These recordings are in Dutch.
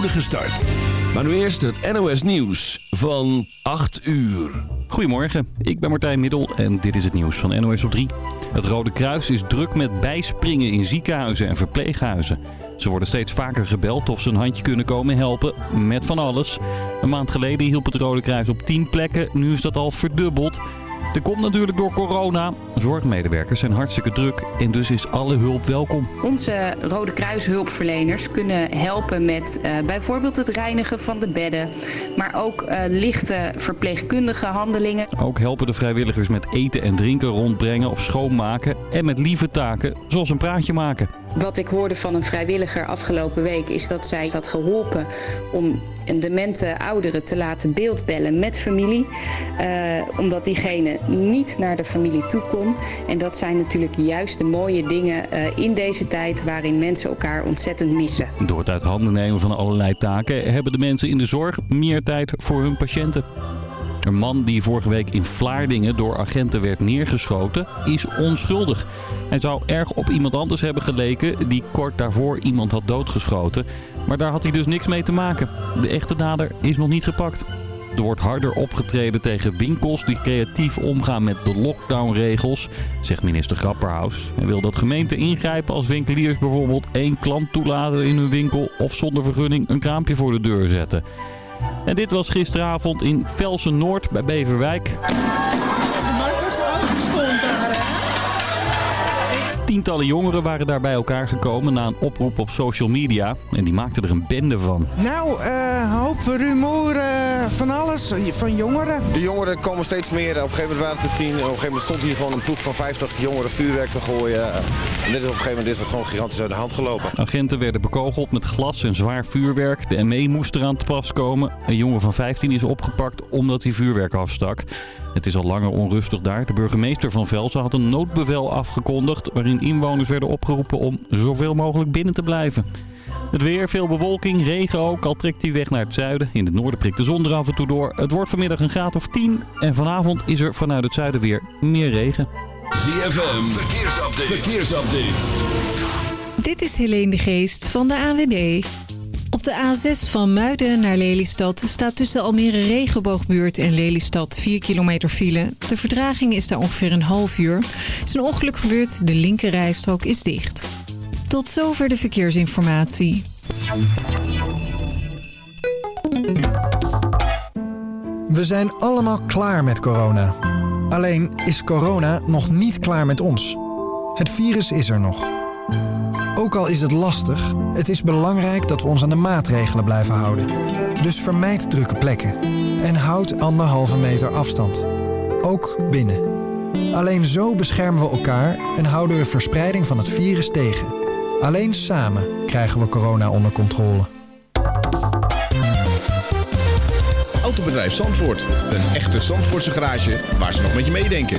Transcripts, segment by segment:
start. Maar nu eerst het NOS Nieuws van 8 uur. Goedemorgen, ik ben Martijn Middel en dit is het nieuws van NOS op 3. Het Rode Kruis is druk met bijspringen in ziekenhuizen en verpleeghuizen. Ze worden steeds vaker gebeld of ze een handje kunnen komen helpen met van alles. Een maand geleden hielp het Rode Kruis op 10 plekken, nu is dat al verdubbeld. Er komt natuurlijk door corona. Zorgmedewerkers zijn hartstikke druk en dus is alle hulp welkom. Onze Rode Kruis hulpverleners kunnen helpen met uh, bijvoorbeeld het reinigen van de bedden. Maar ook uh, lichte verpleegkundige handelingen. Ook helpen de vrijwilligers met eten en drinken rondbrengen of schoonmaken. En met lieve taken zoals een praatje maken. Wat ik hoorde van een vrijwilliger afgelopen week is dat zij had geholpen om een demente oudere te laten beeldbellen met familie. Uh, omdat diegene niet naar de familie toe kon. En dat zijn natuurlijk juist de mooie dingen uh, in deze tijd waarin mensen elkaar ontzettend missen. Door het uit handen nemen van allerlei taken hebben de mensen in de zorg meer tijd voor hun patiënten. Een man die vorige week in Vlaardingen door agenten werd neergeschoten, is onschuldig. Hij zou erg op iemand anders hebben geleken die kort daarvoor iemand had doodgeschoten. Maar daar had hij dus niks mee te maken. De echte dader is nog niet gepakt. Er wordt harder opgetreden tegen winkels die creatief omgaan met de lockdownregels, zegt minister Grapperhaus. Hij wil dat gemeenten ingrijpen als winkeliers bijvoorbeeld één klant toelaten in hun winkel of zonder vergunning een kraampje voor de deur zetten. En dit was gisteravond in Velsen Noord bij Beverwijk. Tientallen jongeren waren daar bij elkaar gekomen na een oproep op social media. En die maakten er een bende van. Nou, uh, hoop rumoer, uh, van alles, van jongeren. De jongeren komen steeds meer. Op een gegeven moment waren het er tien. Op een gegeven moment stond hier gewoon een ploeg van 50 jongeren vuurwerk te gooien. En dit is op een gegeven moment is dat gewoon gigantisch uit de hand gelopen. Agenten werden bekogeld met glas en zwaar vuurwerk. De ME moest eraan te pas komen. Een jongen van 15 is opgepakt omdat hij vuurwerk afstak. Het is al langer onrustig daar. De burgemeester van Velsen had een noodbevel afgekondigd... waarin inwoners werden opgeroepen om zoveel mogelijk binnen te blijven. Het weer, veel bewolking, regen ook, al trekt hij weg naar het zuiden. In het noorden prikt de zon er af en toe door. Het wordt vanmiddag een graad of 10 en vanavond is er vanuit het zuiden weer meer regen. ZFM, verkeersupdate. verkeersupdate. Dit is Helene de Geest van de AWB. Op de A6 van Muiden naar Lelystad staat tussen Almere Regenboogbuurt en Lelystad 4 kilometer file. De verdraging is daar ongeveer een half uur. Is een ongeluk gebeurd, de linkerrijstrook is dicht. Tot zover de verkeersinformatie. We zijn allemaal klaar met corona. Alleen is corona nog niet klaar met ons. Het virus is er nog. Ook al is het lastig, het is belangrijk dat we ons aan de maatregelen blijven houden. Dus vermijd drukke plekken en houd anderhalve meter afstand. Ook binnen. Alleen zo beschermen we elkaar en houden we verspreiding van het virus tegen. Alleen samen krijgen we corona onder controle. Autobedrijf Zandvoort. Een echte Zandvoortse garage waar ze nog met je meedenken.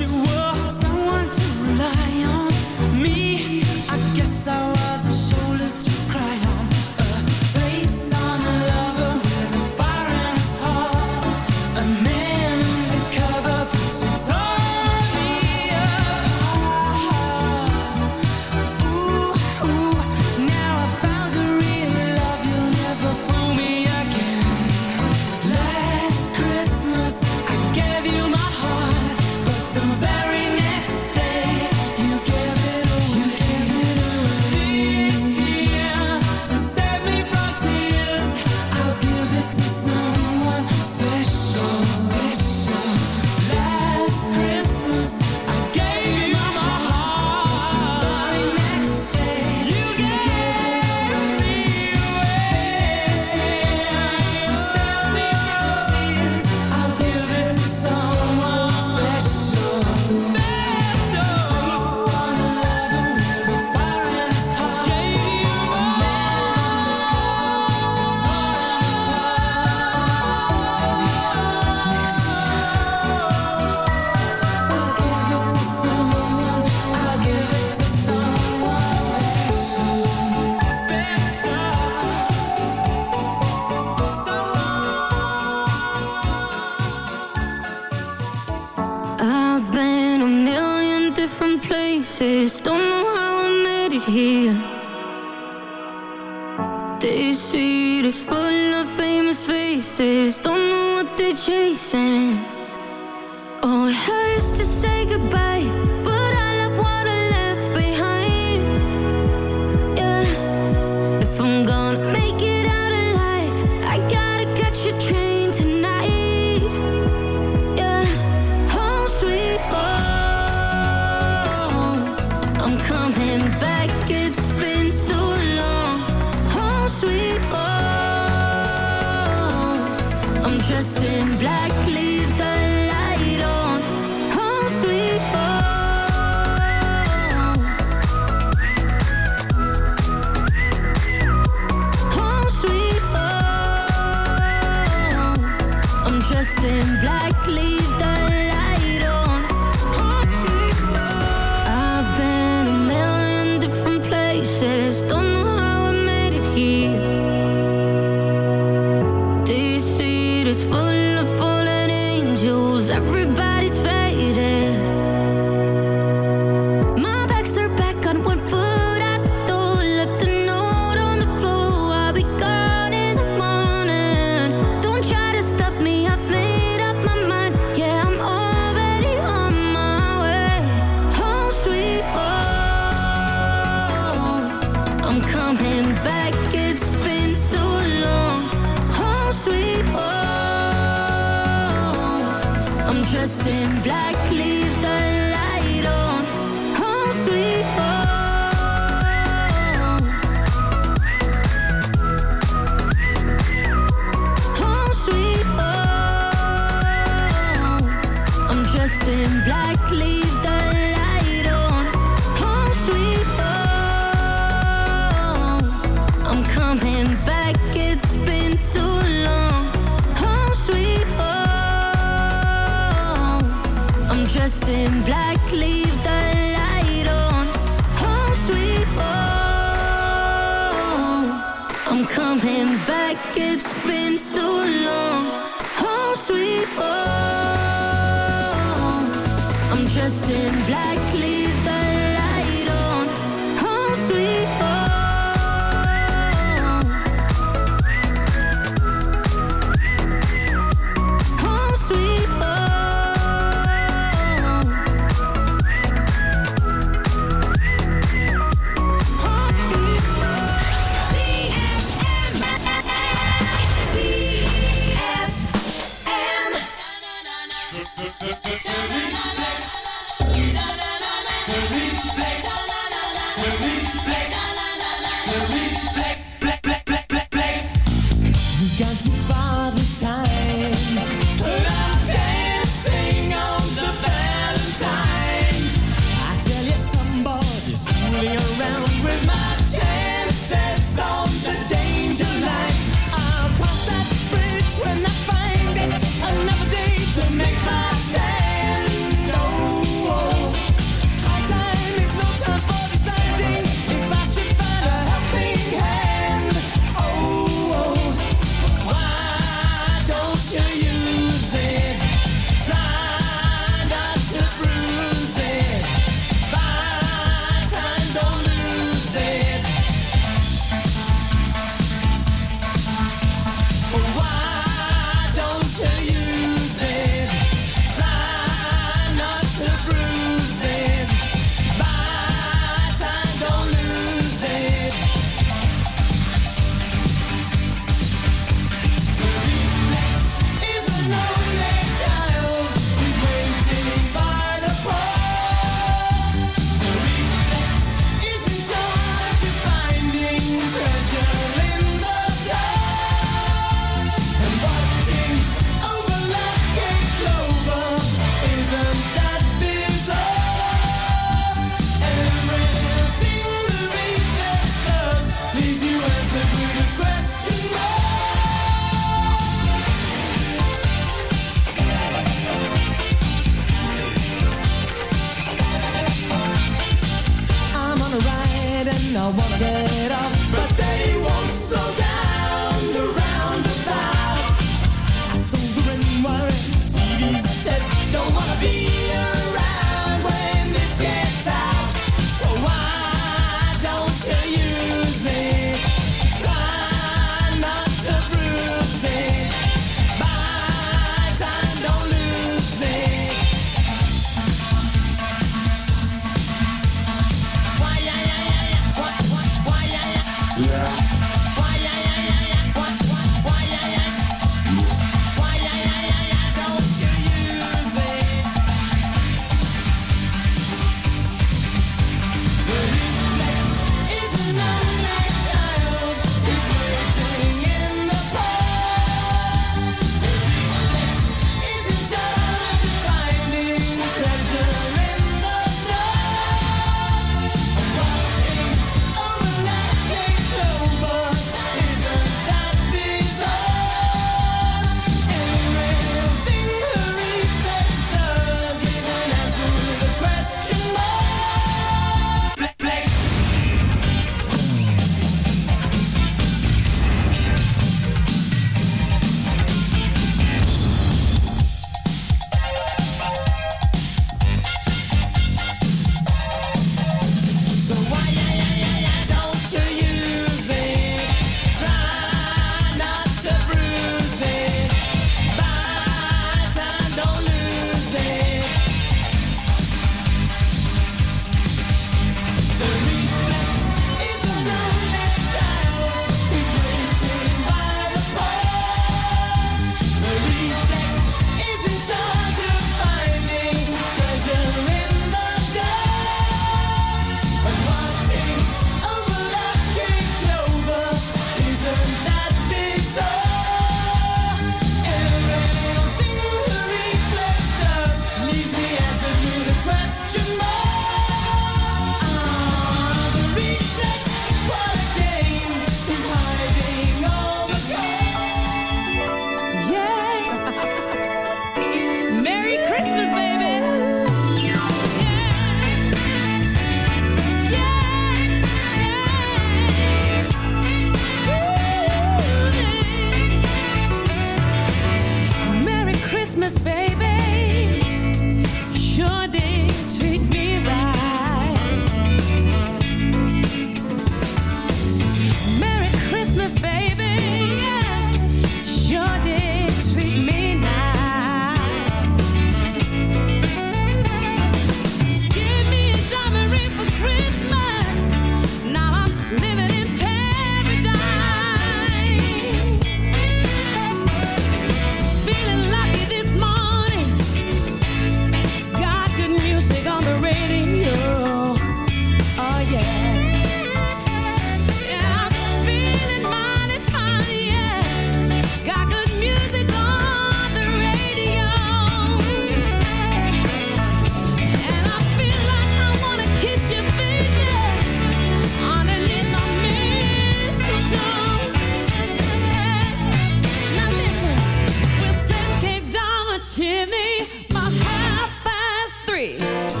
Three.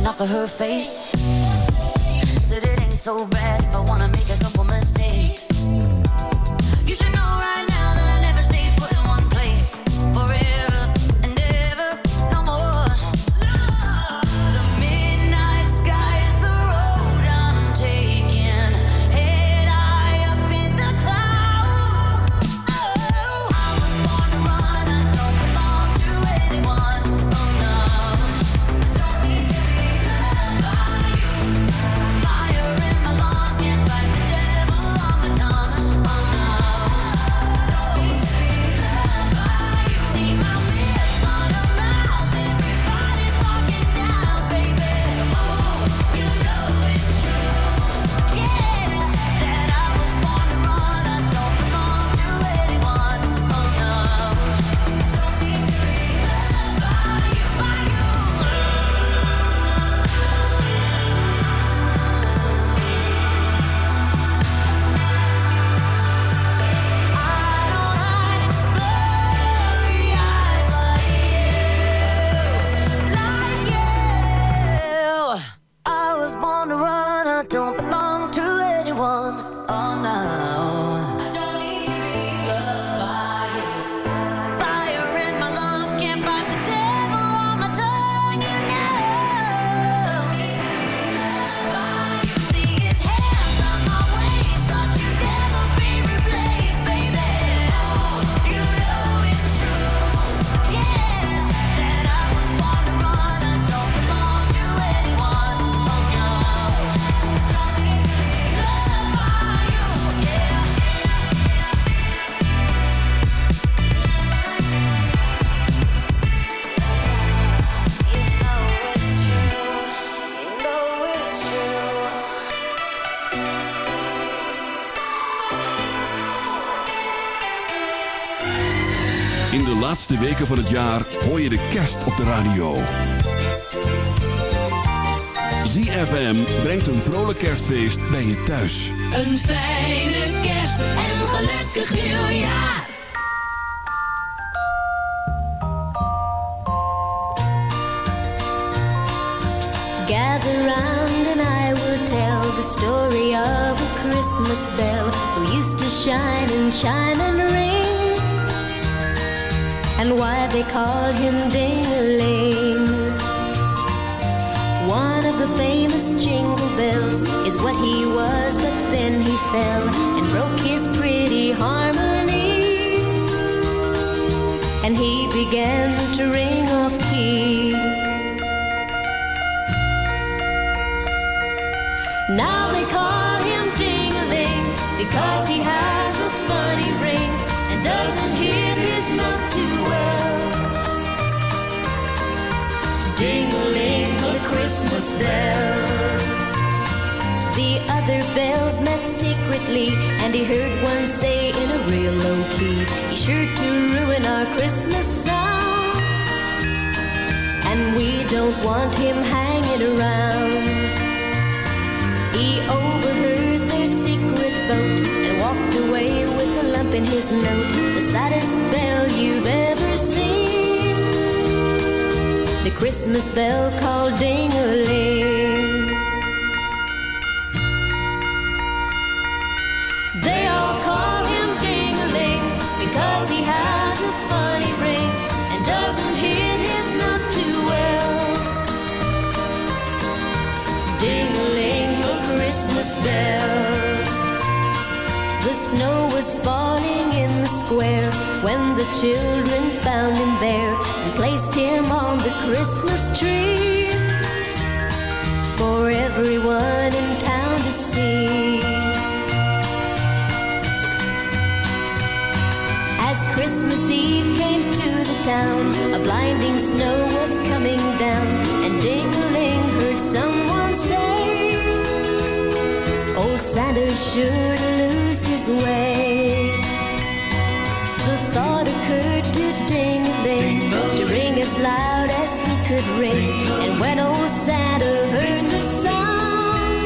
falling off of her face. Said it ain't so bad if I wanna make a couple mistakes. Van het jaar hoor je de kerst op de radio. ZFM brengt een vrolijk kerstfeest bij je thuis. Een fijne kerst en een gelukkig nieuwjaar. Gather round and I will tell the story of a Christmas bell who used to shine and shine and ring. And why they call him Ding-a-ling. One of the famous jingle bells is what he was, but then he fell and broke his pretty harmony. And he began to ring off key. Now they call him Ding-a-ling because he has a funny ring and doesn't hear Christmas bell. The other bells met secretly, and he heard one say in a real low key, He's sure to ruin our Christmas song. And we don't want him hanging around. He overheard their secret vote and walked away with a lump in his note, the saddest bell you've ever The Christmas bell called ding-a-ling. They all call him ding-a-ling because he has a funny ring and doesn't hit his note too well. Ding-a-ling, a oh, Christmas bell. The snow was falling square when the children found him there and placed him on the Christmas tree for everyone in town to see. As Christmas Eve came to the town, a blinding snow was coming down, and Dingling heard someone say, Old Santa sure to lose his way thought occurred to ding ding, to ring as loud as he could ring. And when old Santa heard the song,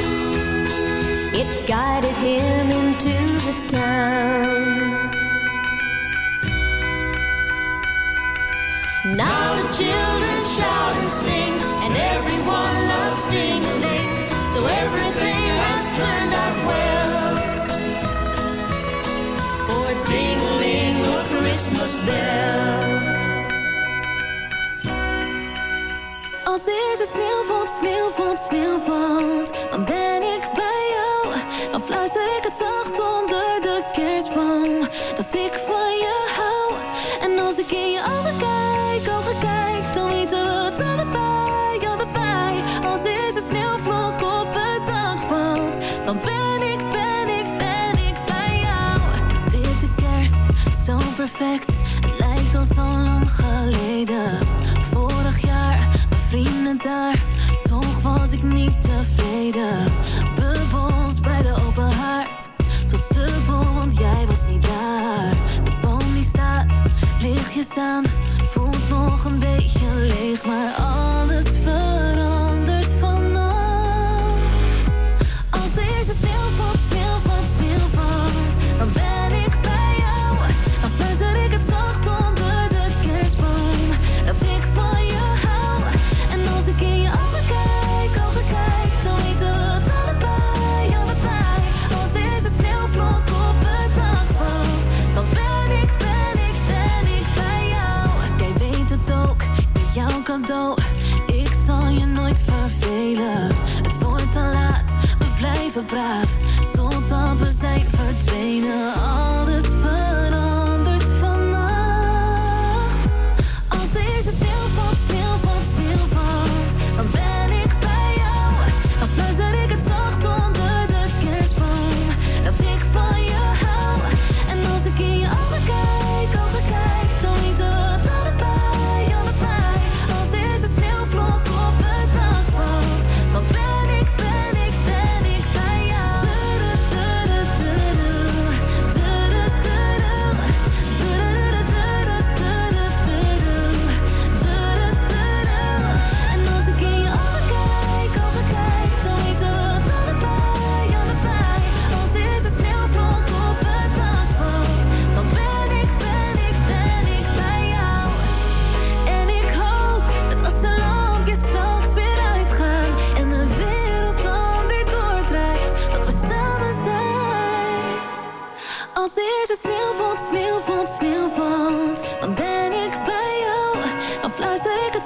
it guided him into the town. Now the children shout and sing, and everyone loves ding ding. So everything has turned out well. Als is het sneeuwvalt, sneeuwvalt, sneeuwvalt, dan ben ik bij jou. Dan fluister ik het zacht onder de kerstboom, dat ik van je hou. En als ik in je ogen kijk, ogen kijk, dan weten we het allebei, allebei. Als is het sneeuwvlok op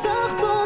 zacht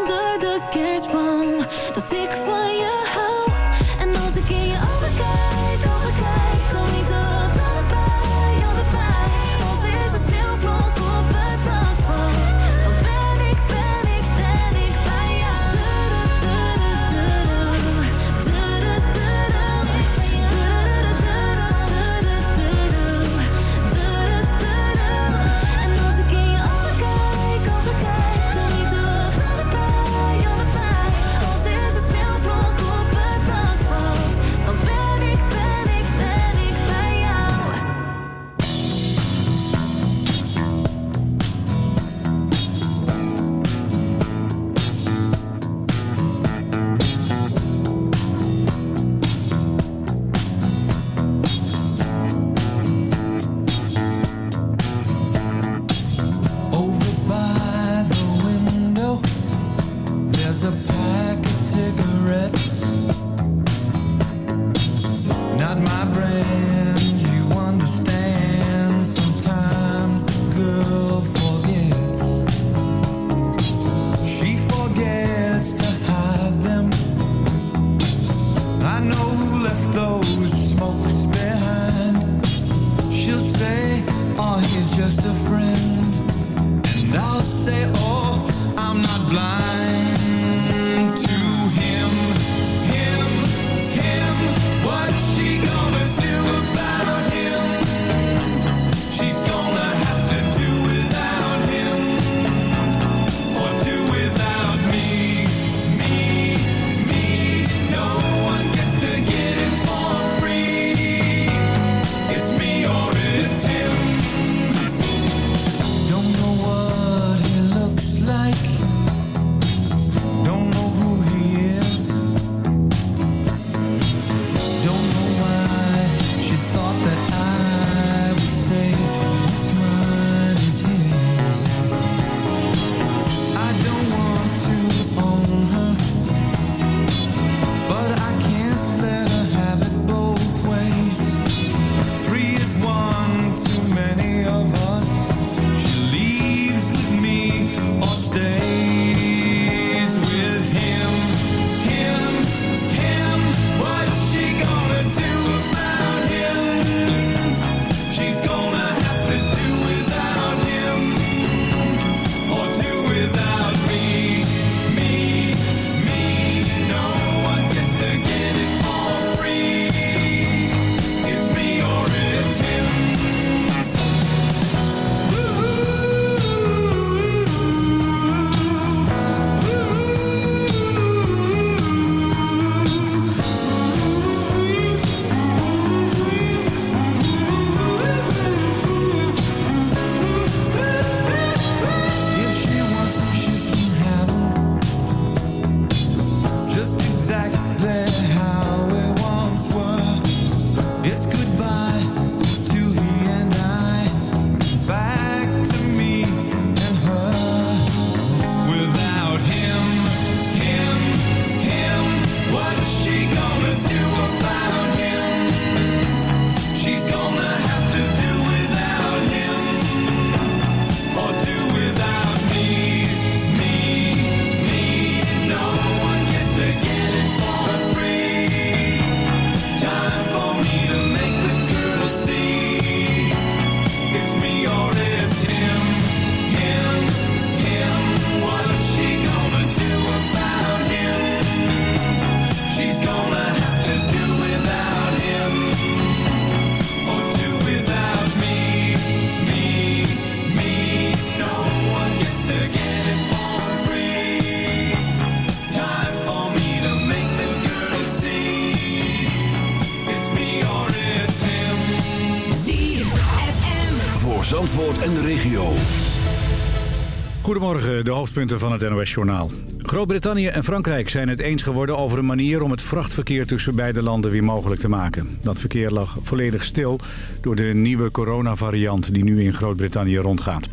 De hoofdpunten van het NOS-journaal. Groot-Brittannië en Frankrijk zijn het eens geworden over een manier om het vrachtverkeer tussen beide landen weer mogelijk te maken. Dat verkeer lag volledig stil door de nieuwe coronavariant die nu in Groot-Brittannië rondgaat.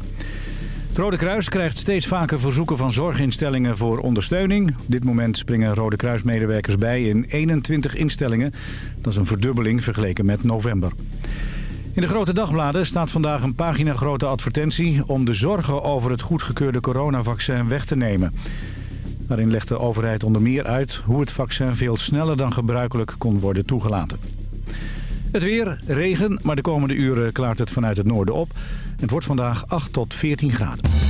Het Rode Kruis krijgt steeds vaker verzoeken van zorginstellingen voor ondersteuning. Op dit moment springen Rode Kruismedewerkers bij in 21 instellingen. Dat is een verdubbeling vergeleken met november. In de grote dagbladen staat vandaag een pagina grote advertentie... om de zorgen over het goedgekeurde coronavaccin weg te nemen. Daarin legt de overheid onder meer uit hoe het vaccin veel sneller dan gebruikelijk kon worden toegelaten. Het weer, regen, maar de komende uren klaart het vanuit het noorden op. Het wordt vandaag 8 tot 14 graden.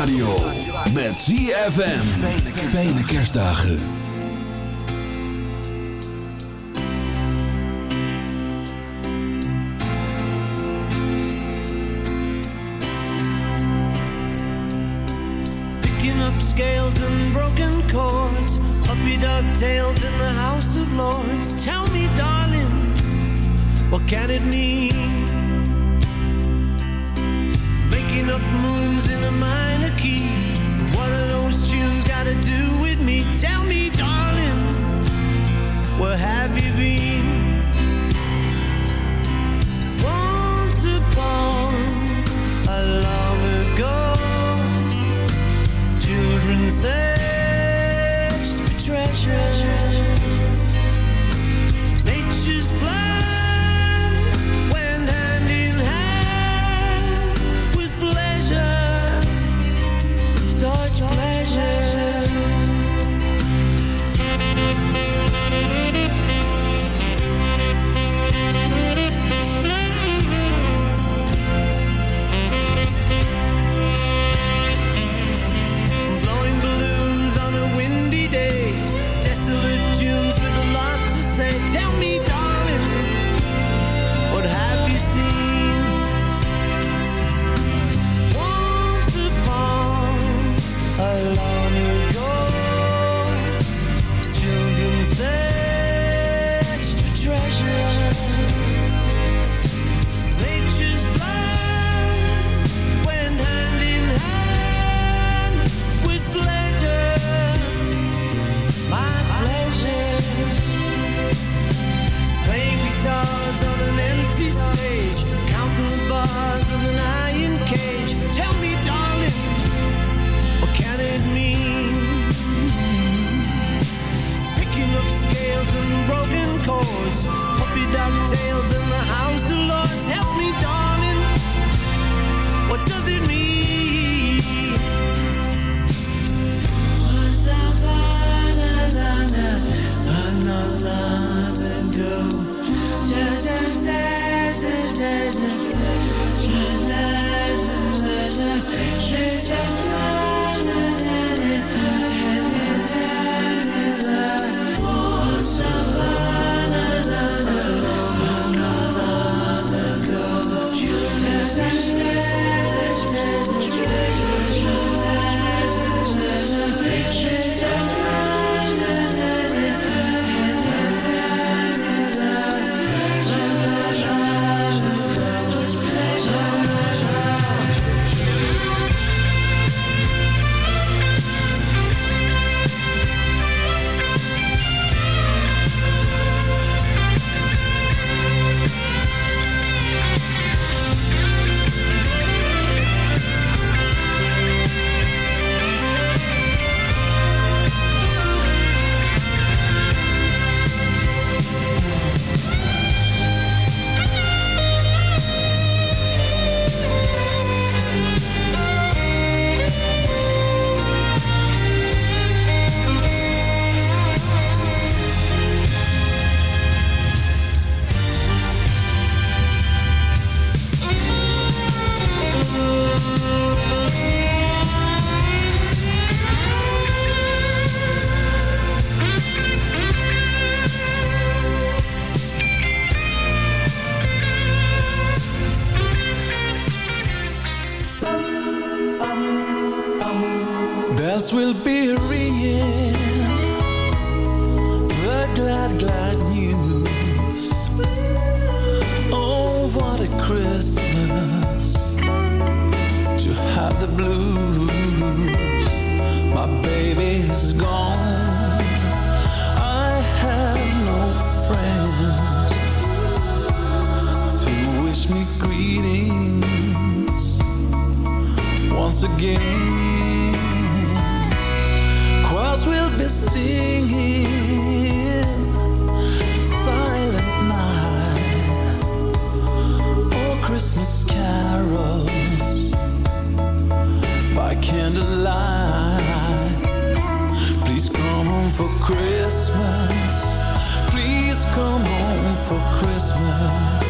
Radio. Met ZFM. Fijne kerstdagen. Picking up scales and broken chords, puppy dog tails in the House of Lords. Tell me, darling, what can it mean? up moons in a minor key. What are those tunes got to do with me? Tell me, darling, where have you been? Once upon a long ago, children searched for treasure. ducktales and glad, glad news. Oh, what a Christmas to have the blues. My baby is gone. I have no friends to wish me greetings once again. Cause we'll be singing sorrows by candlelight. Please come home for Christmas. Please come home for Christmas.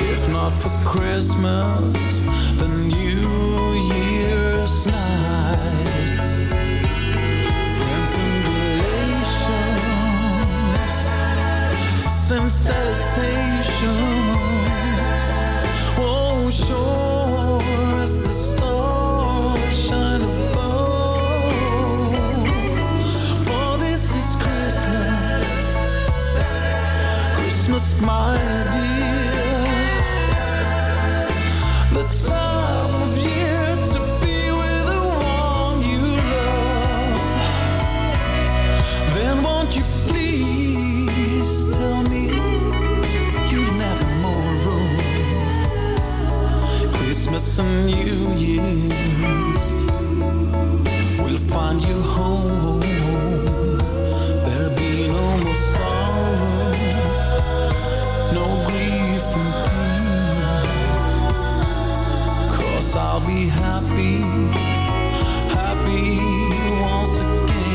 If not for Christmas, the New Year's night. Friends and relations, sense maar I'll be happy, happy once again.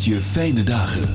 je fijne dagen.